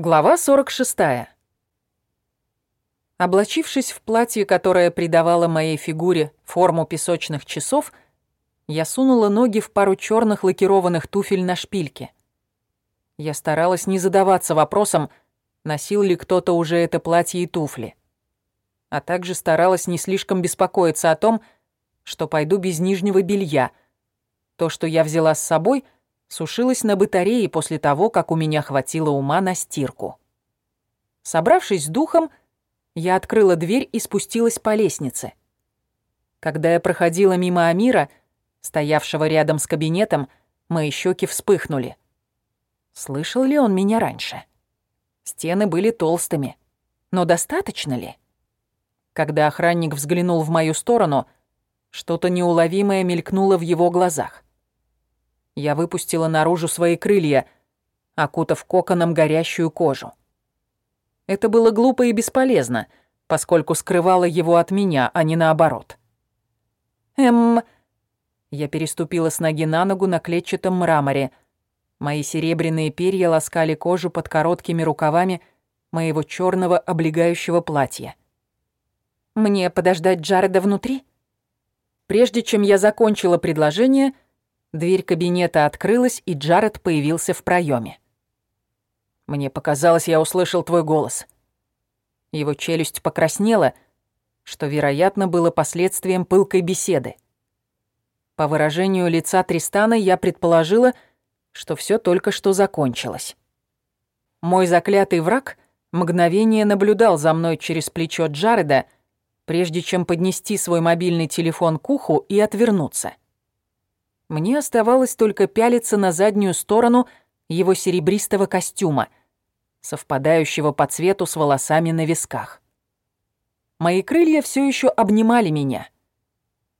Глава 46. Облачившись в платье, которое придавало моей фигуре форму песочных часов, я сунула ноги в пару черных лакированных туфель на шпильке. Я старалась не задаваться вопросом, носил ли кто-то уже это платье и туфли. А также старалась не слишком беспокоиться о том, что пойду без нижнего белья. То, что я взяла с собой — сушилась на батарее после того, как у меня хватило ума на стирку. Собравшись с духом, я открыла дверь и спустилась по лестнице. Когда я проходила мимо Амира, стоявшего рядом с кабинетом, мои щеки вспыхнули. Слышал ли он меня раньше? Стены были толстыми. Но достаточно ли? Когда охранник взглянул в мою сторону, что-то неуловимое мелькнуло в его глазах. Я выпустила наружу свои крылья, окутав коконом горящую кожу. Это было глупо и бесполезно, поскольку скрывало его от меня, а не наоборот. Эм... Я переступила с ноги на ногу на клетчатом мраморе. Мои серебряные перья ласкали кожу под короткими рукавами моего черного облегающего платья. «Мне подождать Джареда внутри?» Прежде чем я закончила предложение, — Дверь кабинета открылась, и Джаред появился в проеме. «Мне показалось, я услышал твой голос». Его челюсть покраснела, что, вероятно, было последствием пылкой беседы. По выражению лица Тристана я предположила, что все только что закончилось. Мой заклятый враг мгновение наблюдал за мной через плечо Джареда, прежде чем поднести свой мобильный телефон к уху и отвернуться. Мне оставалось только пялиться на заднюю сторону его серебристого костюма, совпадающего по цвету с волосами на висках. Мои крылья все еще обнимали меня,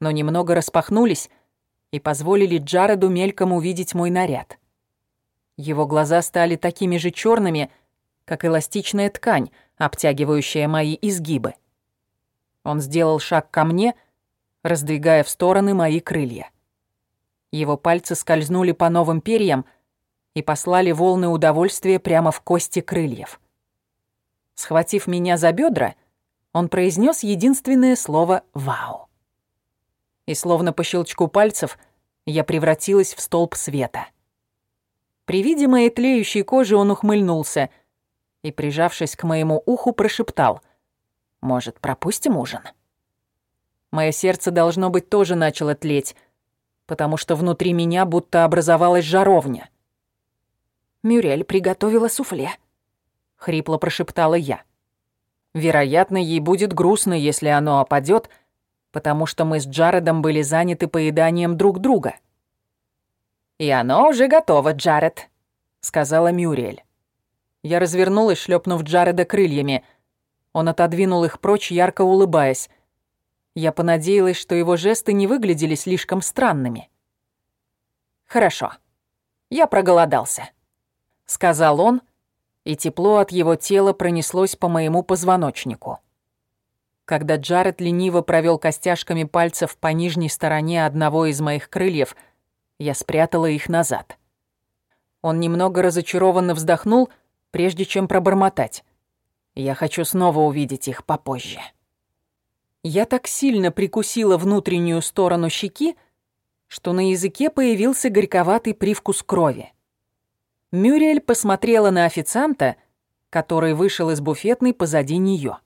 но немного распахнулись и позволили Джареду мельком увидеть мой наряд. Его глаза стали такими же черными, как эластичная ткань, обтягивающая мои изгибы. Он сделал шаг ко мне, раздвигая в стороны мои крылья. Его пальцы скользнули по новым перьям и послали волны удовольствия прямо в кости крыльев. Схватив меня за бедра, он произнес единственное слово «Вау». И словно по щелчку пальцев я превратилась в столб света. При виде моей тлеющей кожи он ухмыльнулся и, прижавшись к моему уху, прошептал «Может, пропустим ужин?» Мое сердце, должно быть, тоже начало тлеть, потому что внутри меня будто образовалась жаровня. «Мюрель приготовила суфле», — хрипло прошептала я. «Вероятно, ей будет грустно, если оно опадет, потому что мы с Джаредом были заняты поеданием друг друга». «И оно уже готово, Джаред», — сказала Мюрель. Я развернулась, шлепнув Джареда крыльями. Он отодвинул их прочь, ярко улыбаясь. Я понадеялась, что его жесты не выглядели слишком странными. «Хорошо. Я проголодался», — сказал он, и тепло от его тела пронеслось по моему позвоночнику. Когда Джаред лениво провел костяшками пальцев по нижней стороне одного из моих крыльев, я спрятала их назад. Он немного разочарованно вздохнул, прежде чем пробормотать. «Я хочу снова увидеть их попозже». Я так сильно прикусила внутреннюю сторону щеки, что на языке появился горьковатый привкус крови. Мюрриэль посмотрела на официанта, который вышел из буфетной позади нее.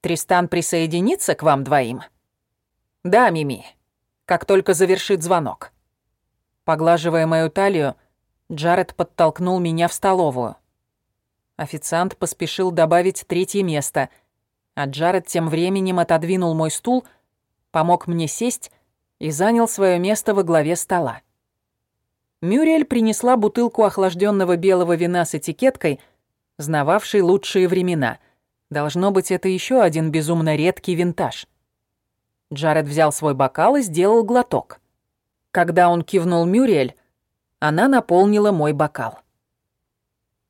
«Тристан присоединится к вам двоим?» «Да, Мими, как только завершит звонок». Поглаживая мою талию, Джаред подтолкнул меня в столовую. Официант поспешил добавить третье место — а Джаред тем временем отодвинул мой стул, помог мне сесть и занял свое место во главе стола. Мюрриэль принесла бутылку охлажденного белого вина с этикеткой, знававшей лучшие времена. Должно быть, это еще один безумно редкий винтаж. Джаред взял свой бокал и сделал глоток. Когда он кивнул Мюрриэль, она наполнила мой бокал.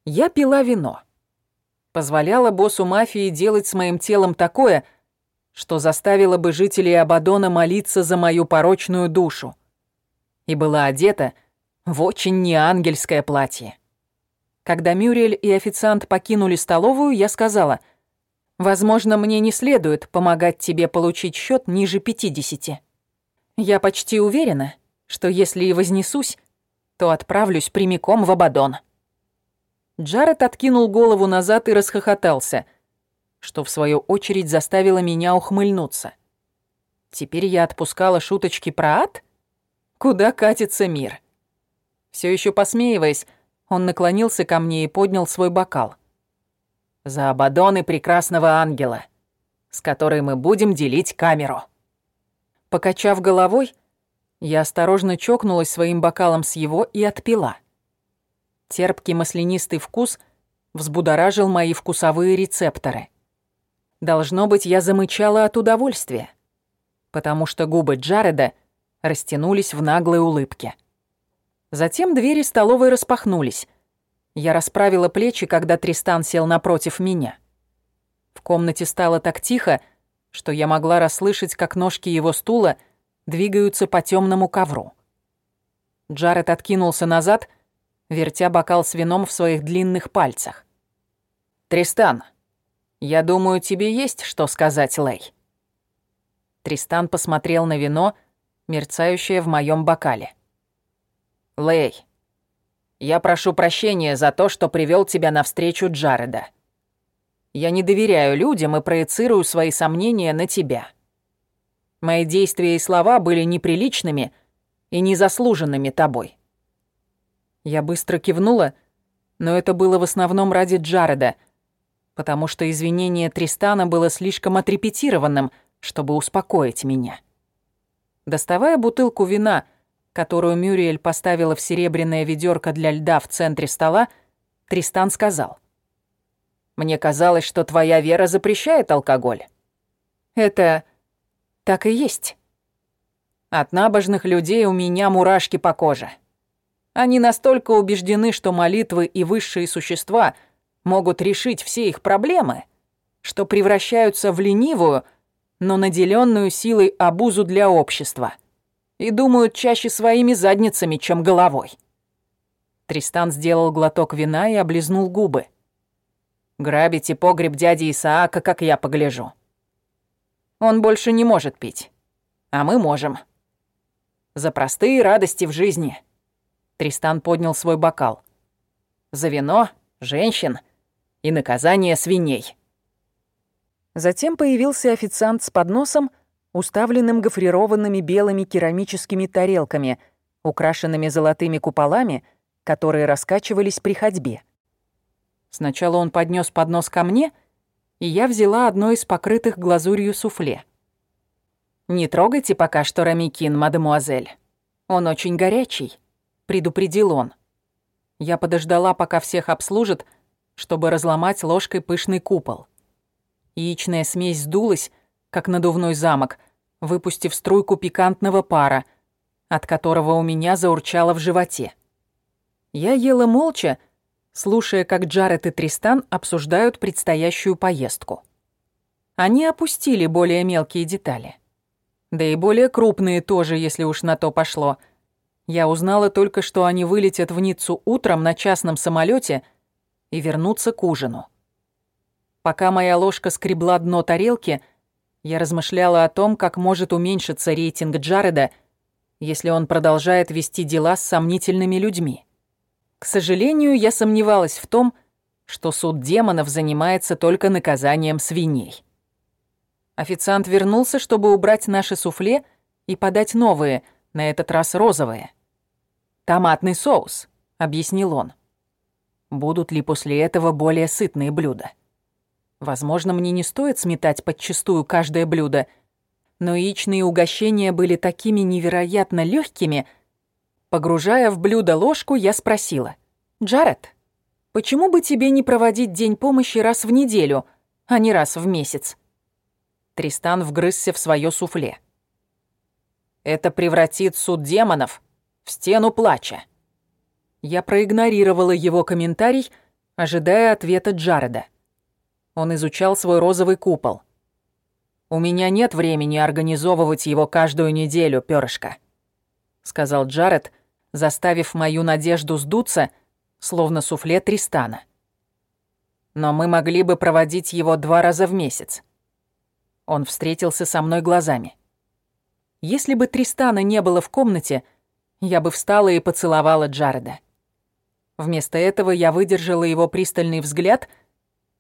Я пила вино позволяла боссу мафии делать с моим телом такое, что заставило бы жителей Абадона молиться за мою порочную душу. И была одета в очень неангельское платье. Когда Мюрриэль и официант покинули столовую, я сказала, «Возможно, мне не следует помогать тебе получить счет ниже 50. Я почти уверена, что если и вознесусь, то отправлюсь прямиком в Абадон». Джаред откинул голову назад и расхохотался, что в свою очередь заставило меня ухмыльнуться. Теперь я отпускала шуточки про ад? Куда катится мир? Все еще посмеиваясь, он наклонился ко мне и поднял свой бокал. «За Абадоны прекрасного ангела, с которой мы будем делить камеру». Покачав головой, я осторожно чокнулась своим бокалом с его и отпила. Терпкий маслянистый вкус взбудоражил мои вкусовые рецепторы. Должно быть, я замычала от удовольствия, потому что губы Джареда растянулись в наглой улыбке. Затем двери столовой распахнулись. Я расправила плечи, когда Тристан сел напротив меня. В комнате стало так тихо, что я могла расслышать, как ножки его стула двигаются по темному ковру. Джаред откинулся назад — вертя бокал с вином в своих длинных пальцах. «Тристан, я думаю, тебе есть что сказать, Лэй». Тристан посмотрел на вино, мерцающее в моем бокале. «Лэй, я прошу прощения за то, что привел тебя навстречу Джареда. Я не доверяю людям и проецирую свои сомнения на тебя. Мои действия и слова были неприличными и незаслуженными тобой. Я быстро кивнула, но это было в основном ради Джареда, потому что извинение Тристана было слишком отрепетированным, чтобы успокоить меня. Доставая бутылку вина, которую Мюриэль поставила в серебряное ведерко для льда в центре стола, Тристан сказал. «Мне казалось, что твоя вера запрещает алкоголь». «Это так и есть». От набожных людей у меня мурашки по коже. Они настолько убеждены, что молитвы и высшие существа могут решить все их проблемы, что превращаются в ленивую, но наделенную силой обузу для общества и думают чаще своими задницами, чем головой. Тристан сделал глоток вина и облизнул губы. «Грабите погреб дяди Исаака, как я погляжу. Он больше не может пить, а мы можем. За простые радости в жизни». Тристан поднял свой бокал. «За вино, женщин и наказание свиней». Затем появился официант с подносом, уставленным гофрированными белыми керамическими тарелками, украшенными золотыми куполами, которые раскачивались при ходьбе. Сначала он поднес поднос ко мне, и я взяла одно из покрытых глазурью суфле. «Не трогайте пока что рамикин, мадемуазель. Он очень горячий» предупредил он. Я подождала, пока всех обслужат, чтобы разломать ложкой пышный купол. Яичная смесь сдулась, как надувной замок, выпустив струйку пикантного пара, от которого у меня заурчало в животе. Я ела молча, слушая, как Джаред и Тристан обсуждают предстоящую поездку. Они опустили более мелкие детали. Да и более крупные тоже, если уж на то пошло — я узнала только, что они вылетят в Ниццу утром на частном самолете и вернутся к ужину. Пока моя ложка скребла дно тарелки, я размышляла о том, как может уменьшиться рейтинг Джареда, если он продолжает вести дела с сомнительными людьми. К сожалению, я сомневалась в том, что суд демонов занимается только наказанием свиней. Официант вернулся, чтобы убрать наши суфле и подать новые, на этот раз розовые. «Томатный соус», — объяснил он. «Будут ли после этого более сытные блюда? Возможно, мне не стоит сметать подчистую каждое блюдо, но яичные угощения были такими невероятно легкими. Погружая в блюдо ложку, я спросила. «Джаред, почему бы тебе не проводить день помощи раз в неделю, а не раз в месяц?» Тристан вгрызся в свое суфле. «Это превратит суд демонов в стену плача. Я проигнорировала его комментарий, ожидая ответа Джареда. Он изучал свой розовый купол. «У меня нет времени организовывать его каждую неделю, пёрышко», — сказал Джаред, заставив мою надежду сдуться, словно суфле Тристана. Но мы могли бы проводить его два раза в месяц. Он встретился со мной глазами. Если бы Тристана не было в комнате, я бы встала и поцеловала Джареда. Вместо этого я выдержала его пристальный взгляд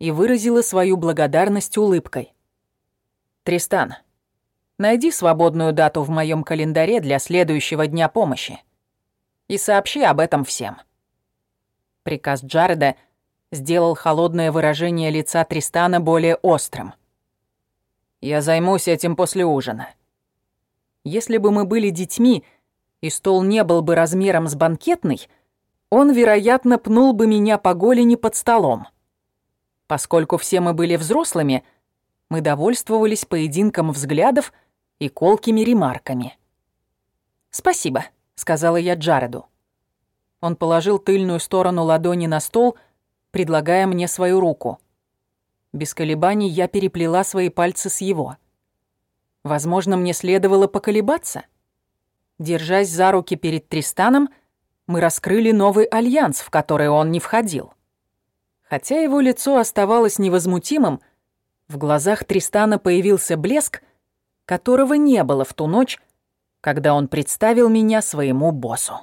и выразила свою благодарность улыбкой. «Тристан, найди свободную дату в моем календаре для следующего дня помощи и сообщи об этом всем». Приказ Джареда сделал холодное выражение лица Тристана более острым. «Я займусь этим после ужина». Если бы мы были детьми, и стол не был бы размером с банкетный, он, вероятно, пнул бы меня по голени под столом. Поскольку все мы были взрослыми, мы довольствовались поединком взглядов и колкими ремарками. «Спасибо», — сказала я Джареду. Он положил тыльную сторону ладони на стол, предлагая мне свою руку. Без колебаний я переплела свои пальцы с его. Возможно, мне следовало поколебаться. Держась за руки перед Тристаном, мы раскрыли новый альянс, в который он не входил. Хотя его лицо оставалось невозмутимым, в глазах Тристана появился блеск, которого не было в ту ночь, когда он представил меня своему боссу.